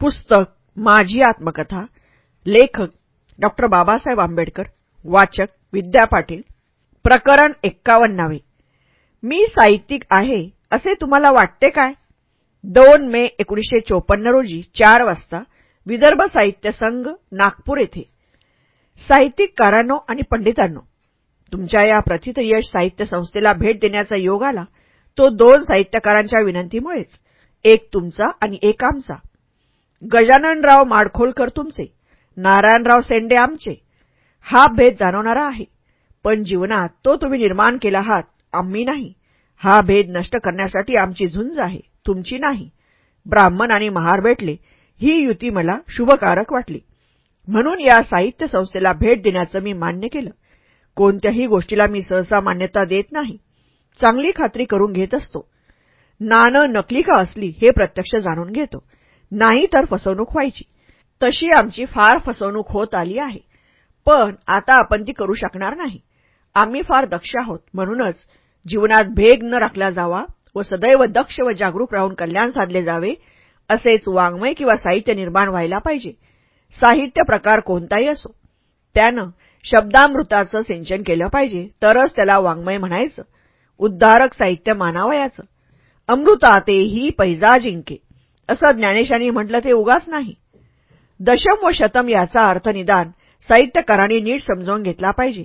पुस्तक माझी आत्मकथा लेखक डॉक्टर बाबासाहेब आंबेडकर वाचक विद्या पाटील प्रकरण एक्कावन्नावे. मी साहित्यिक आहे असे तुम्हाला वाटते काय? दोन मे एकोणीसशे चोपन्न रोजी चार वाजता विदर्भ साहित्य संघ नागपूर येथे. साहित्यिककारांनो आणि पंडितांनो तुमच्या या प्रथित यश साहित्य संस्थेला भेट देण्याचा योग आला तो दोन साहित्यकारांच्या विनंतीमुळेच एक तुमचा आणि एक आमचा. गजाननराव माडखोलकर तुमचे नारायणराव सेंडे आमचे. हा भेद जाणवणारा आहे. पण जीवनात तो तुम्ही निर्माण केला आहात आम्ही नाही. हा भेद नष्ट करण्यासाठी आमची झुंज आहे तुमची नाही. ब्राह्मण आणि महार भेटले ही युती मला शुभकारक वाटली. म्हणून या साहित्य संस्थेला भेट देण्याचं मी मान्य केलं. कोणत्याही गोष्टीला मी सहसा मान्यता देत नाही. चांगली खात्री करून घेत असतो. नाणं नकली का असली हे प्रत्यक्ष जाणून घेतो. नाही तर फसवणूक व्हायची. तशी आमची फार फसवणूक होत आली आहे. पण आता आपण ती करू शकणार नाही. आम्ही फार दक्ष आहोत. म्हणूनच जीवनात भेग न राखला जावा व सदैव दक्ष व जागरूक राहून कल्याण साधले जावे असेच वाङ्मय किंवा साहित्य निर्माण व्हायला पाहिजे. साहित्य प्रकार कोणताही असो. त्यानं शब्दामृताचं सिंचन केलं पाहिजे तरच त्याला वाङ्मय म्हणायचं. उद्धारक साहित्य मानावयाचं. अमृतातेही पैजा जिंके असं ज्ञानेशांनी म्हटलं ते उगाच नाही. दशम व शतम याचा अर्थ निदान साहित्यकारांनी नीट समजावून घेतला पाहिजे.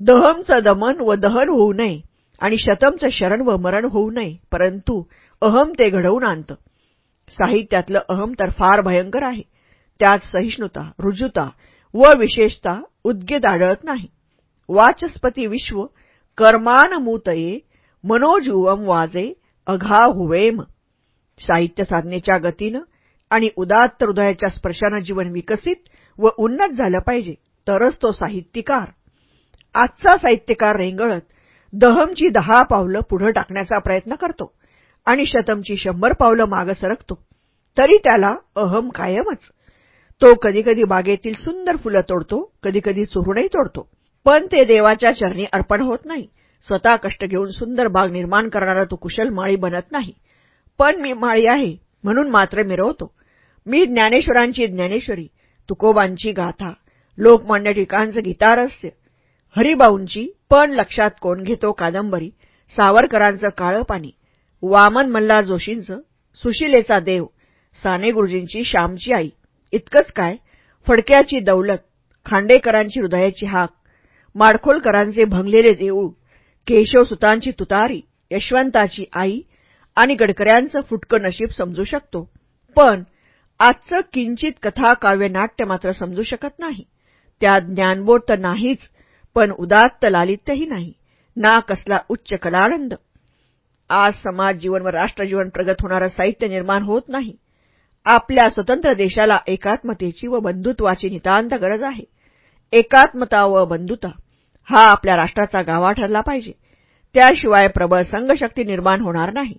दहमचं दमन व दहन होऊ नये आणि शतमचं शरण व मरण होऊ नये परंतु अहम ते घडवून आणतं. साहित्यातलं अहम तर फार भयंकर आहे. त्यात सहिष्णुता रुजुता व विशेषता उद्गेद आढळत नाही. वाचस्पती विश्व कर्मानमूतये मनोजुवम वाजे अघा हुवेम साहित्य साधनेच्या गतीनं आणि उदात्त हृदयाच्या स्पर्शानं जीवन विकसित व उन्नत झालं पाहिजे तरच तो साहित्यकार. आजचा साहित्यकार रेंगळत दहमची दहा पावलं पुढं टाकण्याचा प्रयत्न करतो आणि शतमची शंभर पावलं मागं सरकतो तरी त्याला अहम कायमच. तो कधीकधी बागेतील सुंदर फुलं तोडतो कधीकधी चोरूनही तोडतो पण ते देवाच्या चरणी अर्पण होत नाही. स्वतः कष्ट घेऊन सुंदर बाग निर्माण करणारा तो कुशल माळी बनत नाही. पण मी माळी आहे म्हणून मात्र मिरवतो. मी ज्ञानेश्वरांची ज्ञानेश्वरी तुकोबांची गाथा लोकमान्य ठिकाणचं गीतारस्य हरिबाऊंची पण लक्षात कोण घेतो कादंबरी सावरकरांचं काळं पाणी वामन मल्हार जोशींचं सुशिलेचा देव साने गुरुजींची श्यामची आई. इतकंच काय फडक्याची दौलत खांडेकरांची हृदयाची हाक माडखोलकरांचे भंगलेले देऊळ केशवसुतांची तुतारी यशवंताची आई आणि गडकऱ्यांचं फुटकं नशीब समजू शकतो. पण आजचं किंचित कथा काव्य नाट्य मात्र समजू शकत नाही. त्यात ज्ञानबोध तर नाहीच पण उदात्त लालित्यही नाही. ना कसला उच्च कलानंद आज समाज जीवन व राष्ट्रजीवन प्रगत होणारं साहित्य निर्माण होत नाही. आपल्या स्वतंत्र देशाला एकात्मतेची व बंधुत्वाची नितांत गरज आहे. एकात्मता व बंधुता हा आपल्या राष्ट्राचा गावा ठरला पाहिजे. त्याशिवाय प्रबळ संघशक्ती निर्माण होणार नाही.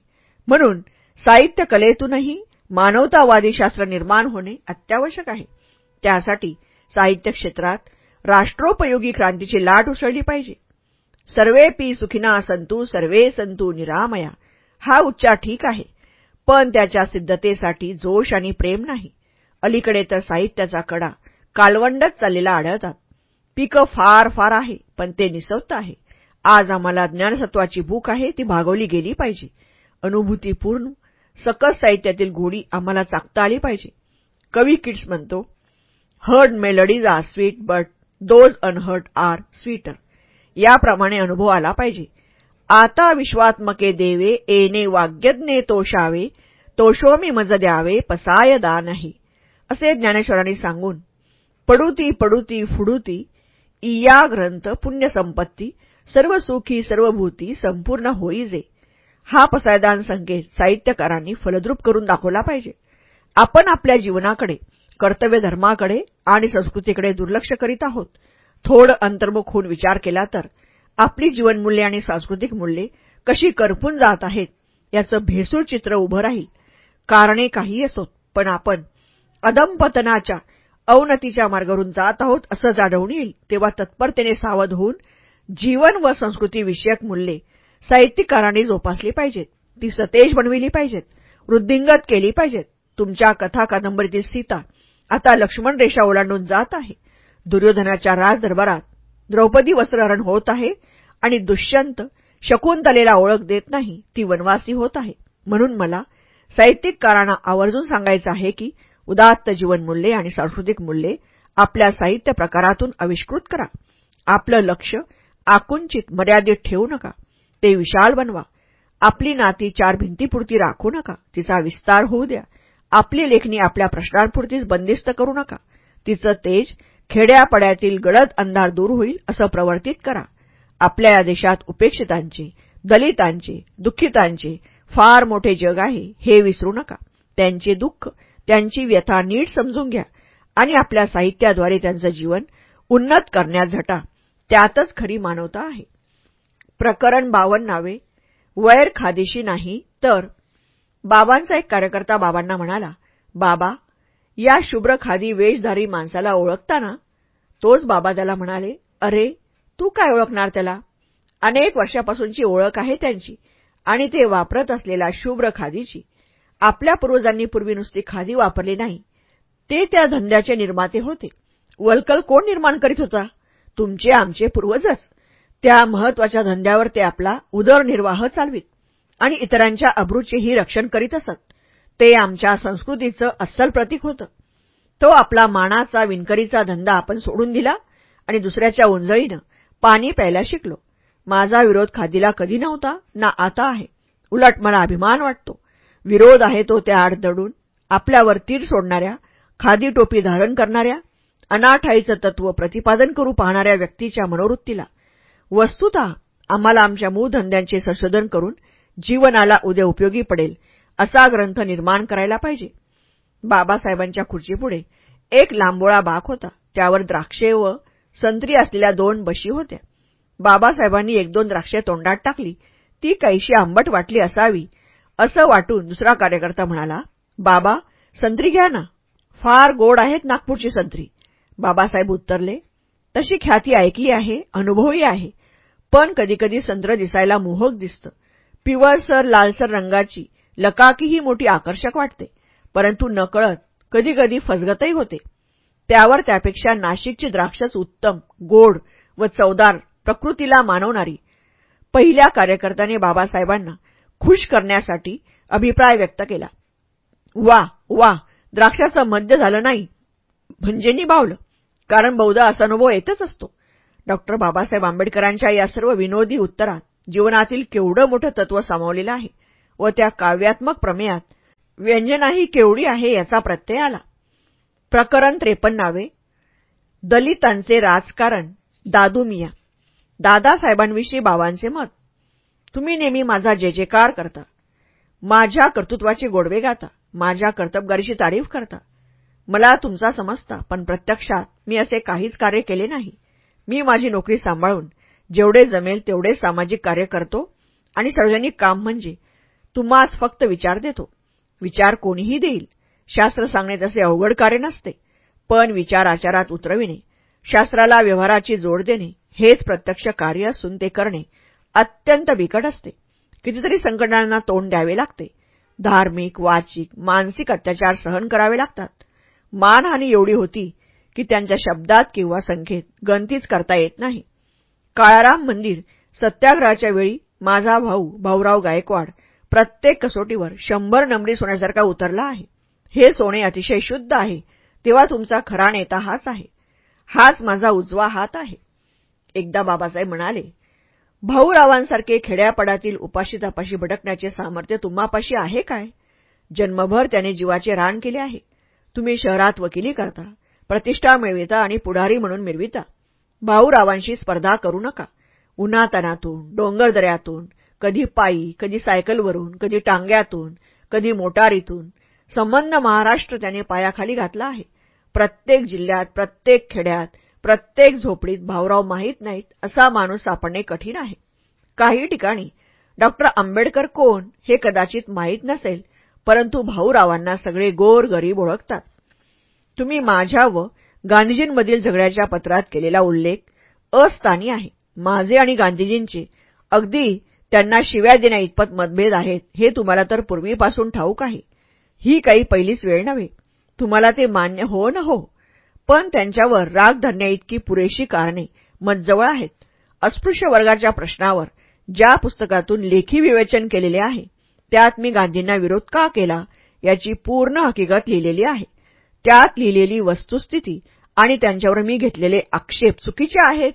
म्हणून साहित्य कलेतूनही मानवतावादी शास्त्र निर्माण होणे अत्यावश्यक आहे. त्यासाठी साहित्य क्षेत्रात राष्ट्रोपयोगी क्रांतीची लाट उसळली पाहिजे. सर्वे पी सुखिना संतू सर्वे संतू निरामया. हा उच्चार ठीक आहे. पण त्याच्या सिद्धतेसाठी जोश आणि प्रेम नाही. अलीकडे तर साहित्याचा कडा कालवंडच चाललेला आढळतात. पिकं फार फार आहे पण ते निसवतं आहे. आज आम्हाला ज्ञानसत्वाची भूक आहे ती भागवली गेली पाहिजे. अनुभूतीपूर्ण सकस साहित्यातील घोडी आम्हाला चाकता आली पाहिजे. कवी किट्स म्हणतो heard melodies are sweet but those unheard are sweeter याप्रमाणे अनुभव आला पाहिजे. आता विश्वात्मके देवे एने वाग्यज्ञे तोषावे तोषोमी मज द्यावे पसायदा नाही. असे ज्ञानेश्वरांनी सांगून पडुती पडुती फुडुती इया ग्रंथ पुण्यसंपत्ती सर्व सुखी सर्वभूती संपूर्ण होईजे हा पसायदान संकेत साहित्यकारांनी फलद्रूप करून दाखवला पाहिजे. आपण आपल्या जीवनाकडे कर्तव्य धर्माकडे आणि संस्कृतीकडे दुर्लक्ष करीत आहोत. थोडं अंतर्मुख होऊन विचार केला तर आपली जीवनमूल्ये आणि सांस्कृतिक मूल्ये कशी करपून जात आहेत याचं भेसूळ चित्र उभं राहील. कारणे काही असोत पण आपण अदमपतनाच्या अवनतीच्या मार्गावरून जात आहोत असं जाणवून येईल तेव्हा तत्परतेने सावध होऊन जीवन व संस्कृतीविषयक मूल्ये साहित्यिकारांनी जोपासली पाहिजेत. ती सतेज बनविली पाहिजेत. वृद्धिंगत केली पाहिजेत. तुमच्या कथा कादंबरीतील सीता आता लक्ष्मण रेषा ओलांडून जात आहे. दुर्योधनाच्या राजदरबारात द्रौपदी वस्त्रहरण होत आहे आणि दुष्यंत शकुंतलेला ओळख देत नाही. ती वनवासी होत आहे. म्हणून मला साहित्यिककारांना आवर्जून सांगायचं आहे की उदात्त जीवनमूल्ये आणि सांस्कृतिक मूल्ये आपल्या साहित्य प्रकारातून आविष्कृत करा. आपलं लक्ष आकुंचित मर्यादित ठेवू नका. ते विशाल बनवा. आपली नाती चार भिंतीपुरती राखू नका. तिचा विस्तार होऊ द्या. आपली लेखणी आपल्या प्रश्नांपुरतीच बंदिस्त करू नका. तिचं तेज खेड्यापड्यातील गडद अंधार दूर होईल असं प्रवर्तित करा. आपल्या या देशात उपेक्षितांचे दलितांचे दुःखितांचे फार मोठे जग आहे हे विसरू नका. त्यांचे दुःख त्यांची व्यथा नीट समजून घ्या आणि आपल्या साहित्याद्वारे त्यांचं जीवन उन्नत करण्यात झटा. त्यातच खरी मानवता आहे. प्रकरण बावन्नावे वैर खादिशी नाही तर बाबांचा एक कार्यकर्ता बाबांना म्हणाला बाबा या शुभ्र खादी वेशधारी माणसाला ओळखताना तोच बाबा त्याला म्हणाले अरे तू काय ओळखणार त्याला? अनेक वर्षापासूनची ओळख आहे त्यांची आणि ते वापरत असलेल्या शुभ्र खादीची. आपल्या पूर्वजांनी पूर्वी नुसती खादी वापरली नाही. ते त्या धंद्याचे निर्माते होते. वलकल कोण निर्माण करीत होता? तुमचे आमचे पूर्वजच. त्या महत्त्वाच्या धंद्यावर ते आपला उदरनिर्वाह चालवित आणि इतरांच्या अब्रूचेही रक्षण करीत असत. ते आमच्या संस्कृतीचं अस्सल प्रतीक होतं. तो आपला मानाचा विणकरीचा धंदा आपण सोडून दिला आणि दुसऱ्याच्या उंजळीनं पाणी प्यायला शिकलो. माझा विरोध खादीला कधी नव्हता ना आता आहे. उलट मला अभिमान वाटतो. विरोध आहे तो त्या आड दडून आपल्यावर तीर सोडणाऱ्या खादी टोपी धारण करणाऱ्या अनाठाईचं तत्व प्रतिपादन करू पाहणाऱ्या व्यक्तीच्या मनोवृत्तीला. वस्तुत आम्हाला आमच्या मूळ धंद्यांचे संशोधन करून जीवनाला उद्या उपयोगी पडेल असा ग्रंथ निर्माण करायला पाहिजे. बाबासाहेबांच्या खुर्चीपुढे एक लांबोळा बाक होता. त्यावर द्राक्षे व संत्री असलेल्या दोन बशी होत्या. बाबासाहेबांनी एक दोन द्राक्षे तोंडात टाकली. ती काहीशी आंबट वाटली असावी असं वाटून दुसरा कार्यकर्ता म्हणाला बाबा संत्री घ्या ना. फार गोड आहेत नागपूरची संत्री. बाबासाहेब उत्तरले तशी ख्याती ऐकली आहे अनुभवही आहे. पण कधीकधी संत्र दिसायला मोहक दिसतं. पिवळसर लालसर रंगाची लकाकीही मोठी आकर्षक वाटते. परंतु नकळत कधीकधी फसगतही होते. त्यावर त्यापेक्षा नाशिकची द्राक्षच उत्तम गोड व चवदार प्रकृतीला मानवणारी. पहिल्या कार्यकर्त्याने बाबासाहेबांना खुश करण्यासाठी अभिप्राय व्यक्त केला. वा वा द्राक्षाचं मध्य झालं नाही. म्हणजे निभावलं कारण बहुधा असा अनुभव येतच असतो. डॉक्टर बाबासाहेब आंबेडकरांच्या या सर्व विनोदी उत्तरात जीवनातील केवढं मोठं तत्व सामावलेलं आहे व त्या काव्यात्मक प्रमेयात व्यंजनाही केवढी आहे याचा प्रत्यय आला. प्रकरण त्रेपन्नावे. दलितांचे राजकारण दादू मिया. दादासाहेबांविषयी बाबांचे मत. तुम्ही नेहमी माझा जे जेकार करता. माझ्या कर्तृत्वाचे गोडवे गाता. माझ्या कर्तबगारीची तारीफ करता. मला तुमचा समजता पण प्रत्यक्षात मी असे काहीच कार्य केले नाही. मी माझी नोकरी सांभाळून जेवढे जमेल तेवढे सामाजिक कार्य करतो आणि सार्वजनिक काम म्हणजे तुम्हास फक्त विचार देतो. विचार कोणीही देईल. शास्त्र सांगणे तसे अवघड कार्य नसते. पण विचार आचारात उतरविणे शास्त्राला व्यवहाराची जोड देणे हेच प्रत्यक्ष कार्य असून ते करणे अत्यंत बिकट असते. कितीतरी संकटांना तोंड द्यावे लागते. धार्मिक वाचिक मानसिक अत्याचार सहन करावे लागतात. मानहानी एवढी होती की त्यांच्या शब्दात किंवा संख्येत गंतीच करता येत नाही. काळाराम मंदिर सत्याग्रहाच्या वेळी माझा भाऊ भाऊराव गायकवाड प्रत्येक कसोटीवर शंभर नंबरी सोन्यासारखा उतरला आहे. हे सोने अतिशय शुद्ध आहे. तेव्हा तुमचा खरा नेता हाच आहे. हाच माझा उजवा हात आहे. एकदा बाबासाहेब म्हणाले भाऊरावांसारखे खेड्यापडातील उपाशी तपाशी भटकण्याचे सामर्थ्य तुम्हापाशी आहे काय? जन्मभर त्याने जीवाचे रान केले आहे. तुम्ही शहरात वकिली करता. प्रतिष्ठा मिळविता आणि पुढारी म्हणून मिरविता. भाऊरावांशी स्पर्धा करू नका. उन्हातानातून डोंगरदऱ्यातून कधी पायी कधी सायकलवरून कधी टांग्यातून कधी मोटारीतून संबंध महाराष्ट्र त्याने पायाखाली घातला आहे. प्रत्येक जिल्ह्यात प्रत्येक खेड्यात प्रत्येक झोपडीत भाऊराव माहीत नाहीत असा माणूस सापडणे कठीण आहे. काही ठिकाणी डॉक्टर आंबेडकर कोण हे कदाचित माहीत नसेल परंतु भाऊरावांना सगळे गोर गरीब ओळखतात. तुम्ही माझ्या व गांधीजींमधील झगड्याच्या पत्रात केलेला उल्लेख अस्थानी आहे. माझे आणि गांधीजींचे अगदी त्यांना शिव्या देण्या इतपत मतभेद आहेत हे तुम्हाला तर पूर्वीपासून ठाऊक आहे. ही काही पहिलीच वेळ नव्हे. तुम्हाला ते मान्य हो न हो. पण त्यांच्यावर राग धरण्याइतकी पुरेशी कारणे मतजवळ आहेत. अस्पृश्य वर्गाच्या प्रश्नावर ज्या पुस्तकातून लेखी विवेचन केलेले आहे त्यात मी गांधींना विरोध का केला याची पूर्ण हकीकत लिहिलेली आहे. त्यात लिहिलेली वस्तुस्थिती आणि त्यांच्यावर मी घेतलेले आक्षेप चुकीचे आहेत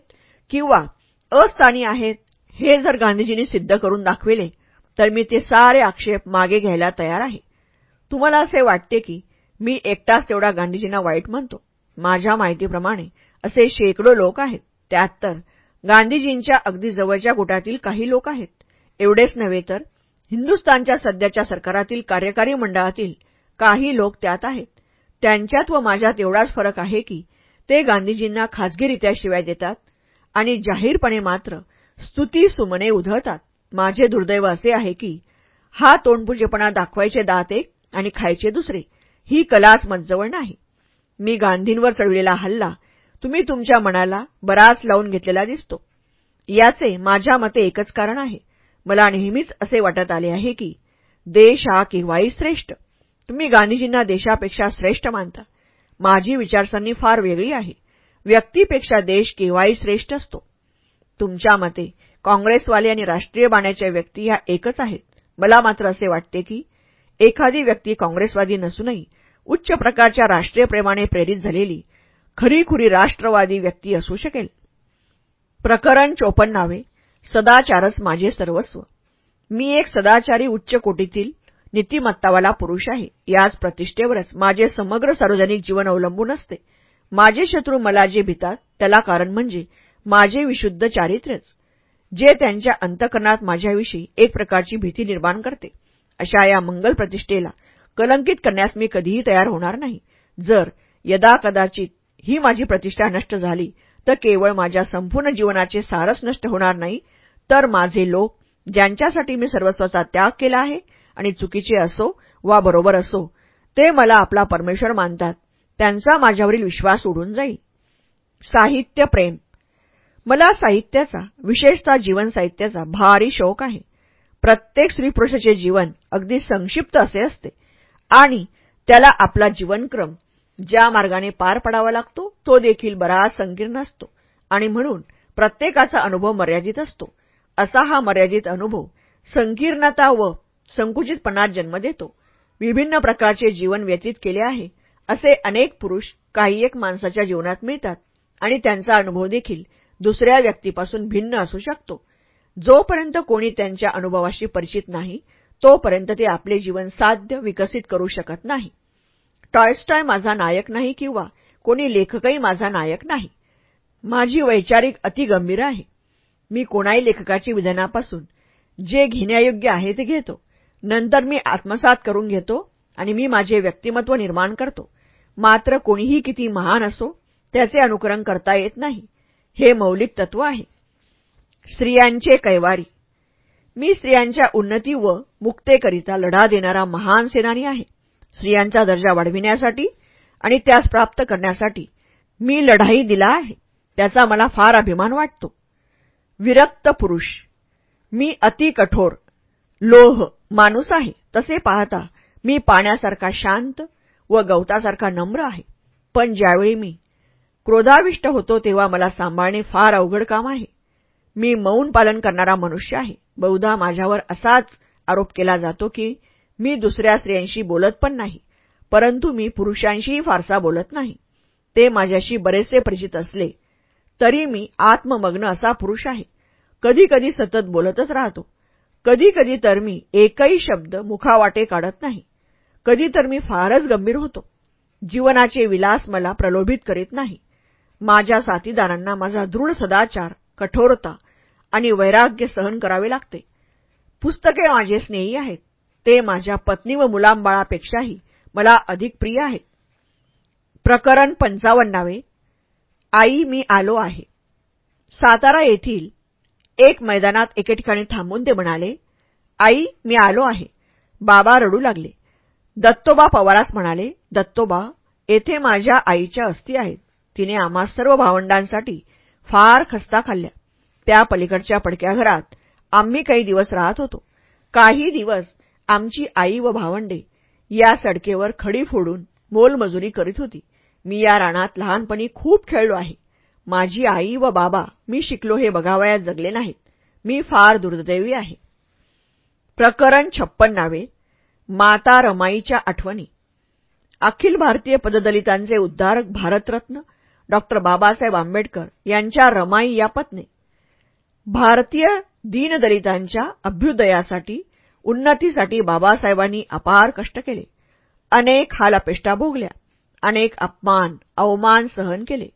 किंवा अस्थानी आहेत हे जर गांधीजींनी सिद्ध करून दाखविले तर मी ते सारे आक्षेप मागे घ्यायला तयार आहे. तुम्हाला असे वाटते की मी एकटाच तेवढा गांधीजींना वाईट म्हणतो? माझ्या माहितीप्रमाणे असे शेकडो लोक आहेत. त्यात तर गांधीजींच्या अगदी जवळच्या गुटातील काही लोक आहेत. एवढेच नव्हे तर हिंदुस्तानच्या सध्याच्या सरकारातील कार्यकारी मंडळातील काही लोक त्यात आहेत. त्यांच्यात व माझ्यात एवढाच फरक आहे की ते गांधीजींना खाजगीरित्या शिवाय देतात आणि जाहीरपणे मात्र स्तुती सुमने उधळतात. माझे दुर्दैव असे आहे की हा तोंडपुजेपणा दाखवायचे दात एक आणि खायचे दुसरे ही कलाच मजजवळ नाही. मी गांधींवर चढविलेला हल्ला तुम्ही तुमच्या मनाला बराच लावून घेतलेला दिसतो. याचे माझ्या मते एकच कारण आहे. मला नेहमीच असे वाटत आले आहे की देश हा केव्हाही श्रेष्ठ तुम्ही गांधीजींना देशापेक्षा श्रेष्ठ मानता. माझी विचारसरणी फार वेगळी आहे. व्यक्तीपेक्षा देश केव्हाही श्रेष्ठ असतो. तुमच्या मते काँग्रेसवाले आणि राष्ट्रीय बाण्याच्या व्यक्ती ह्या एकच आहेत. मला मात्र असे वाटते की एखादी व्यक्ती काँग्रेसवादी नसूनही उच्च प्रकारच्या राष्ट्रीय प्रेमाने प्रेरित झालेली खरीखुरी राष्ट्रवादी व्यक्ती असू शकेल. प्रकरण चोपन्नावे सदाचारच माझे सर्वस्व. मी एक सदाचारी उच्च कोटीतील नीतिमत्तावाला पुरुष आहे. याच प्रतिष्ठेवरच माझे समग्र सार्वजनिक जीवन अवलंबून असते. माझे शत्रू मला जे भितात त्याला कारण म्हणजे माझे विशुद्ध चारित्र्यच. जे त्यांच्या अंतकरणात माझ्याविषयी एक प्रकारची भीती निर्माण करते अशा या मंगल प्रतिष्ठेला कलंकित करण्यास मी कधीही तयार होणार नाही. जर यदा कदाचित ही माझी प्रतिष्ठा नष्ट झाली तर केवळ माझ्या संपूर्ण जीवनाचे सारच नष्ट होणार नाही तर माझे लोक ज्यांच्यासाठी मी सर्वस्वाचा त्याग केला आहे आणि चुकीचे असो वा बरोबर असो ते मला आपला परमेश्वर मानतात. त्यांचा माझ्यावरील विश्वास उडून जाईल साहित्य प्रेम. मला साहित्याचा विशेषतः जीवन साहित्याचा भारी शौक आहे. प्रत्येक स्त्रीपुरुषाचे जीवन अगदी संक्षिप्त असे असते. आणि त्याला आपला जीवनक्रम ज्या मार्गाने पार पडावा लागतो तो देखील बराच संकीर्ण असतो. आणि म्हणून प्रत्येकाचा अनुभव मर्यादित असतो. असा हा मर्यादित अनुभव संकीर्णता व संकुचितपणात जन्म देतो. विभिन्न प्रकारचे जीवन व्यतीत केले आहे. असे अनेक पुरुष काही एक माणसाच्या जीवनात मिळतात आणि त्यांचा अनुभव देखील दुसऱ्या व्यक्तीपासून भिन्न असू शकतो. जोपर्यंत कोणी त्यांच्या अनुभवाशी परिचित नाही तोपर्यंत ते आपले जीवन साध्य विकसित करू शकत नाही. टॉयस्टॉय माझा नायक नाही किंवा कोणी लेखकही माझा नायक नाही. माझी वैचारिक अतिगंभीर आहे. मी कोणाही लेखकाची विधानापासून जे घेण्यायोग्य आहे ते घेतो. नंतर मी आत्मसात करून घेतो आणि मी माझे व्यक्तिमत्व निर्माण करतो. मात्र कोणीही किती महान असो त्याचे अनुकरण करता येत नाही. हे मौलिक तत्व आहे. स्त्रियांचे कैवारी. मी स्त्रियांच्या उन्नती व मुक्तेकरिता लढा देणारा महान सेनानी आहे. स्त्रियांचा दर्जा वाढविण्यासाठी आणि त्यास प्राप्त करण्यासाठी मी लढाई दिला आहे. त्याचा मला फार अभिमान वाटतो. विरक्त पुरुष. मी अति कठोर. लोह. माणूस आहे तसे पाहता मी पाण्यासारखा शांत व गवतासारखा नम्र आहे. पण ज्यावेळी मी क्रोधाविष्ट होतो तेव्हा मला सांभाळणे फार अवघड काम आहे. मी मौन पालन करणारा मनुष्य आहे. बहुधा माझ्यावर असाच आरोप केला जातो की मी दुसऱ्या स्त्रियांशी बोलत पण नाही परंतु मी पुरुषांशीही फारसा बोलत नाही. ते माझ्याशी बरेचसे परिचित असले तरी मी आत्ममग्न असा पुरुष आहे. कधी कधी सतत बोलतच राहतो. कधी कधी तर मी एकही शब्द मुखावाटे काढत नाही. कधी तर मी फारच गंभीर होतो. जीवनाचे विलास मला प्रलोभित करीत नाही. माझ्या साथीदारांना माझा दृढ सदाचार कठोरता आणि वैराग्य सहन करावे लागते. पुस्तके माझे स्नेही आहेत. ते माझ्या पत्नी व मुलांबाळापेक्षाही मला अधिक प्रिय आहेत. प्रकरण पंचावन्नावे. आई मी आलो आहे. सातारा येथील एक मैदानात एके ठिकाणी थांबून ते म्हणाले आई मी आलो आहे. बाबा रडू लागले. दत्तोबा पवारास म्हणाले दत्तोबा येथे माझ्या आईच्या अस्थी आहेत. तिने आम्हा सर्व भावंडांसाठी फार खस्ता खाल्ल्या. त्या पलीकडच्या पडक्या घरात आम्ही काही दिवस राहत होतो. काही दिवस आमची आई व भावंडे या सडकेवर खडी फोडून मोलमजुरी करीत होती. मी या रानात लहानपणी खूप खेळलो आहे. माझी आई व बाबा मी शिकलो हे बघावयात जगले नाहीत. मी फार दुर्दैवी आहे. प्रकरण छप्पन नावे माता रमाईच्या आठवणी. अखिल भारतीय पददलितांचे उद्धारक भारतरत्न डॉक्टर बाबासाहेब आंबेडकर यांच्या रमाई या पत्नी. भारतीय दीनदलितांच्या अभ्युदयासाठी उन्नतीसाठी बाबासाहेबांनी अपार कष्ट केले. अनेक हालापेष्टा भोगल्या. अनेक अपमान अवमान सहन केले.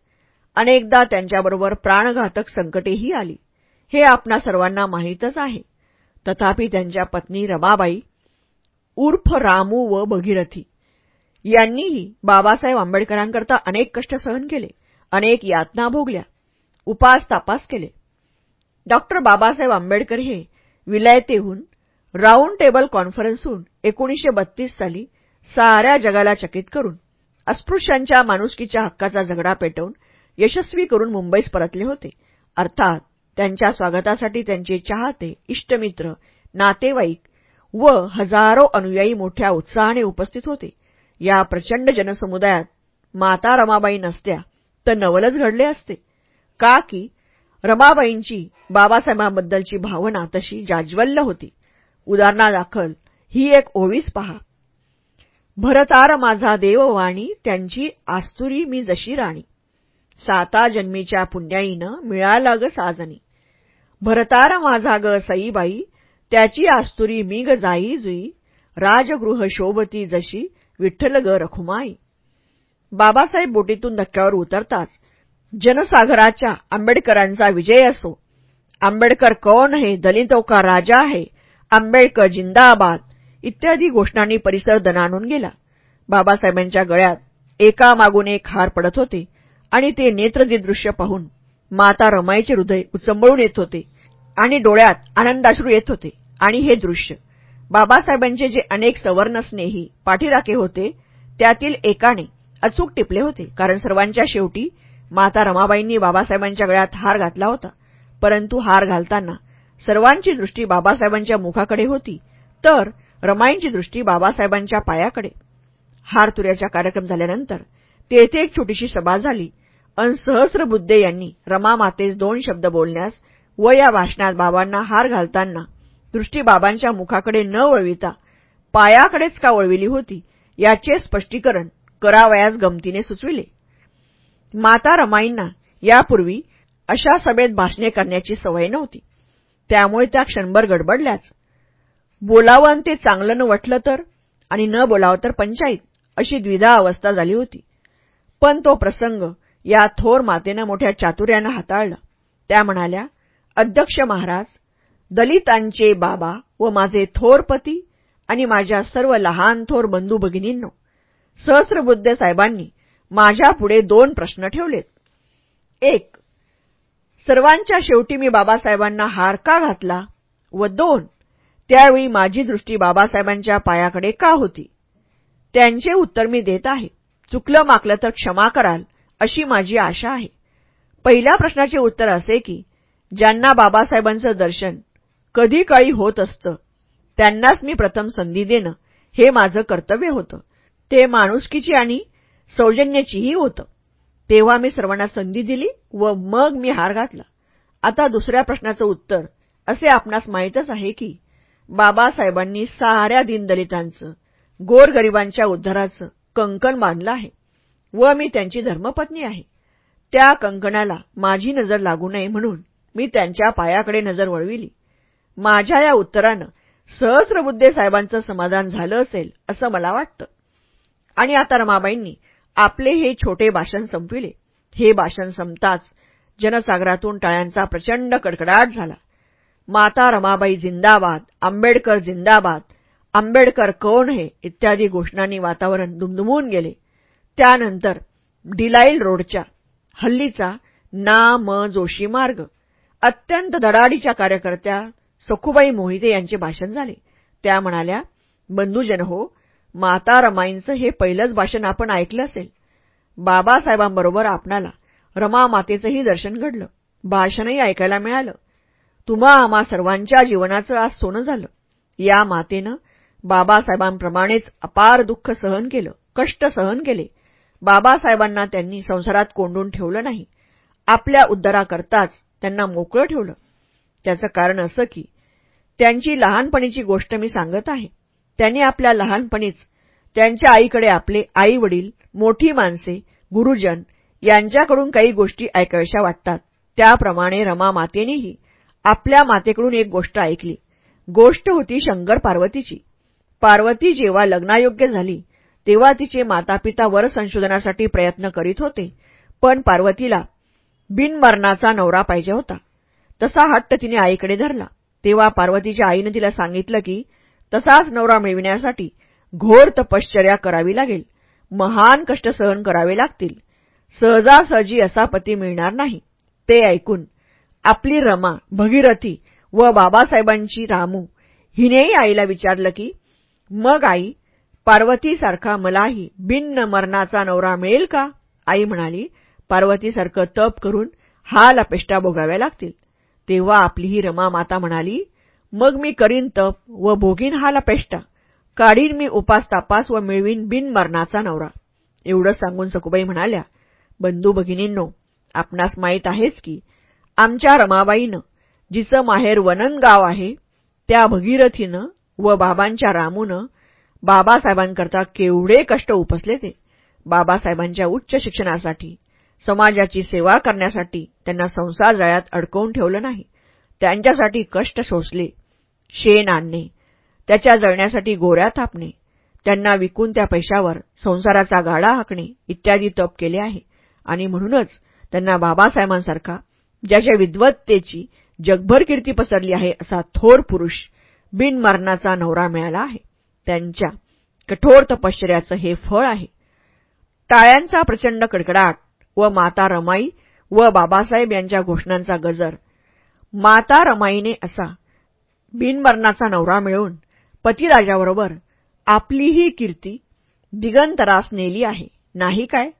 अनेकदा त्यांच्याबरोबर प्राणघातक संकटेही आली. हे आपणा सर्वांना माहीतच आहे. तथापि त्यांच्या पत्नी रमाबाई उर्फ रामू व भगीरथी यांनीही बाबासाहेब आंबेडकरांकरता अनेक कष्ट सहन केले अनेक यातना भोगल्या उपास तापास केले. डॉक्टर बाबासाहेब आंबेडकर हे विलायतेहून राऊंड टेबल कॉन्फरन्सहून एकोणीशे बत्तीस साली साऱ्या जगाला चकित करून अस्पृश्यांच्या माणुसकीच्या हक्काचा झगडा पेटवून यशस्वी करून मुंबईस परतले होते. अर्थात त्यांच्या स्वागतासाठी त्यांचे चाहते इष्टमित्र नातेवाईक व हजारो अनुयायी मोठ्या उत्साहाने उपस्थित होते. या प्रचंड जनसमुदायात माता रमाबाई नसत्या तर नवलच घडले असते. का की रमाबाईंची बाबासाहेबांबद्दलची भावना तशी जाज्वल्य होती. उदाहरणादाखल ही एक ओवीस पहा. भरतार माझा देववाणी त्यांची आस्तुरी मी जशी राणी. साता जन्मीच्या पुण्याईनं मिळाला ग साजनी. भरतार माझा ग सईबाई त्याची आस्तुरी मी ग जाई जुई राजगृह शोभती जशी विठ्ठल ग रखुमाई. बाबासाहेब बोटीतून धक्क्यावर उतरताच जनसागराच्या आंबेडकरांचा विजय असो. आंबेडकर कौन हे? दलितों का राजा आहे आंबेडकर जिंदाबाद इत्यादी घोषणांनी परिसर दणानून गेला. बाबासाहेबांच्या गळ्यात एकामागून एक हार पडत होते. आणि ते नेत्रदित दृश्य पाहून माता रमाईचे हृदय उचंबळून येत होते आणि डोळ्यात आनंदाश्रू येत होते. आणि हे दृश्य बाबासाहेबांचे जे अनेक सवर्ण स्नेही पाठीराखे होते त्यातील एकाने अचूक टिपले होते. कारण सर्वांच्या शेवटी माता रमाबाईंनी बाबासाहेबांच्या गळ्यात हार घातला होता. परंतु हार घालताना सर्वांची दृष्टी बाबासाहेबांच्या मुखाकडे होती. तर रमाईंची दृष्टी बाबासाहेबांच्या पायाकडे. हार तुऱ्याचा कार्यक्रम झाल्यानंतर तेथे एक छोटीशी सभा झाली. अन सहस्रबुद्धे यांनी रमा मातेस दोन शब्द बोलण्यास व या भाषणात बाबांना हार घालताना दृष्टी बाबांच्या मुखाकडे न वळविता पायाकडेच का वळविली होती याचे स्पष्टीकरण करावयास गमतीने सुचविले. माता रमाईंना यापूर्वी अशा सभेत भाषणे करण्याची सवय नव्हती. त्यामुळे त्या क्षणभर गडबडल्याच. बोलावं ते चांगलं न वटलं तर आणि न बोलावं तर पंचायत अशी द्विधा अवस्था झाली होती. पण तो प्रसंग या थोर मातेनं मोठ्या चातुर्यानं हाताळला. त्या म्हणाल्या अध्यक्ष महाराज दलितांचे बाबा व माझे थोर पती आणि माझ्या सर्व लहान थोर बंधू भगिनींनो सहस्रबुद्ध साहेबांनी माझ्यापुढे दोन प्रश्न ठेवलेत. एक सर्वांच्या शेवटी मी बाबासाहेबांना हार का घातला व दोन त्यावेळी माझी दृष्टी बाबासाहेबांच्या पायाकडे का होती? त्यांचे उत्तर मी देत आहे. चुकलं माकलं तर क्षमा कराल. अशी माझी आशा आहे. पहिल्या प्रश्नाचे उत्तर असे की ज्यांना बाबासाहेबांचं दर्शन कधी काळी होत असतं त्यांनाच मी प्रथम संधी देणं हे माझं कर्तव्य होतं. ते माणुसकीची आणि सौजन्याचीही होतं. तेव्हा मी सर्वांना संधी दिली व मग मी हार घातला. आता दुसऱ्या प्रश्नाचं उत्तर असे आपणास माहीतच आहे की बाबासाहेबांनी साऱ्या दीनदलितांचं गोरगरिबांच्या उद्धाराचं कंकण बांधलं आहे. व मी त्यांची धर्मपत्नी आहे. त्या कंकणाला माझी नजर लागू नये म्हणून मी त्यांच्या पायाकडे नजर वळविली. माझ्या या उत्तरानं सहस्रबुद्धे साहेबांचं समाधान झालं असेल असं मला वाटतं. आणि आता रमाबाईंनी आपले हे छोटे भाषण संपविले. हे भाषण संपताच जनसागरातून टाळ्यांचा प्रचंड कडकडाट झाला. माता रमाबाई जिंदाबाद आंबेडकर जिंदाबाद आंबेडकर कोण हे इत्यादी घोषणांनी वातावरण दुमदुमून गेले. त्यानंतर डिलाईल रोडच्या हल्लीचा ना म जोशी मार्ग. अत्यंत धडाडीच्या कार्यकर्त्या सखुबाई मोहिते यांचे भाषण झाले. त्या म्हणाल्या बंधूजन हो माता रमाईंचं हे पहिलंच भाषण आपण ऐकलं असेल. बाबासाहेबांबरोबर आपणाला रमा मातेचंही दर्शन घडलं. भाषणही ऐकायला मिळालं. तुम्हा आम्हा सर्वांच्या जीवनाचं आज सोनं झालं. या मातेनं बाबासाहेबांप्रमाणेच अपार दुःख सहन केलं कष्ट सहन केले. बाबासाहेबांना त्यांनी संसारात कोंडून ठेवलं नाही. आपल्या उद्धाराकरताच त्यांना मोकळं ठेवलं. त्याचं कारण असं की त्यांची लहानपणीची गोष्ट मी सांगत आहे. त्यांनी आपल्या लहानपणीच त्यांच्या आईकडे आपले आई वडील मोठी माणसे गुरुजन यांच्याकडून काही गोष्टी ऐकाव्याशा वाटतात. त्याप्रमाणे रमा मातेनेही आपल्या मातेकडून एक गोष्ट ऐकली. गोष्ट होती शंकर पार्वतीची. पार्वती जेव्हा लग्नायोग्य झाली तेव्हा तिचे मातापिता वर संशोधनासाठी प्रयत्न करीत होते. पण पार्वतीला बिनमरणाचा नवरा पाहिजे होता. तसा हट्ट तिने आईकडे धरला. तेव्हा पार्वतीच्या आईनं तिला सांगितलं की तसाच नवरा मिळविण्यासाठी घोर तपश्चर्या करावी लागेल. महान कष्ट सहन करावे लागतील. सहजासहजी असा पती मिळणार नाही. ते ऐकून आपली रमा भगीरथी व बाबासाहेबांची रामू हिनेही आईला विचारलं की मग आई पार्वतीसारखा मलाही भिन्न मरणाचा नवरा मिळेल का? आई म्हणाली पार्वतीसारखं तप करून हाल अपेष्टा भोगाव्या लागतील. तेव्हा आपली ही रमा माता म्हणाली मग मी करीन तप व भोगीन हाल अपेष्टा काढीन मी उपास तापास व मिळवीन बिन मरणाचा नवरा. एवढं सांगून सकुबाई म्हणाल्या बंधू भगिनींनो आपणास माहीत आहेच की आमच्या रमाबाईनं जिचं माहेर वनन गाव आहे त्या भगीरथीनं व बाबांच्या रामूनं बाबासाहेबांकरता केवढे कष्ट उपसले ते. बाबासाहेबांच्या उच्च शिक्षणासाठी समाजाची सेवा करण्यासाठी त्यांना संसार जाळ्यात अडकवून ठेवलं नाही. त्यांच्यासाठी कष्ट सोसले. शेण आणणे. त्याच्या जळण्यासाठी गोऱ्या थापणे. त्यांना विकून त्या पैशावर संसाराचा गाडा हाकणे इत्यादी तप केले आहे. आणि म्हणूनच त्यांना बाबासाहेबांसारखा ज्याच्या विद्वत्तेची जगभर कीर्ती पसरली आहे असा थोर पुरुष बिनमरणाचा नवरा मिळाला आहे. त्यांच्या कठोर तपश्चर्याचं हे फळ आहे. टाळ्यांचा प्रचंड कडकडाट व माता रमाई व बाबासाहेब यांच्या घोषणांचा गजर. माता रमाईने असा बिनमरणाचा नवरा मिळवून पतिराजाबरोबर आपलीही कीर्ती दिगंतरास नेली आहे. नाही काय?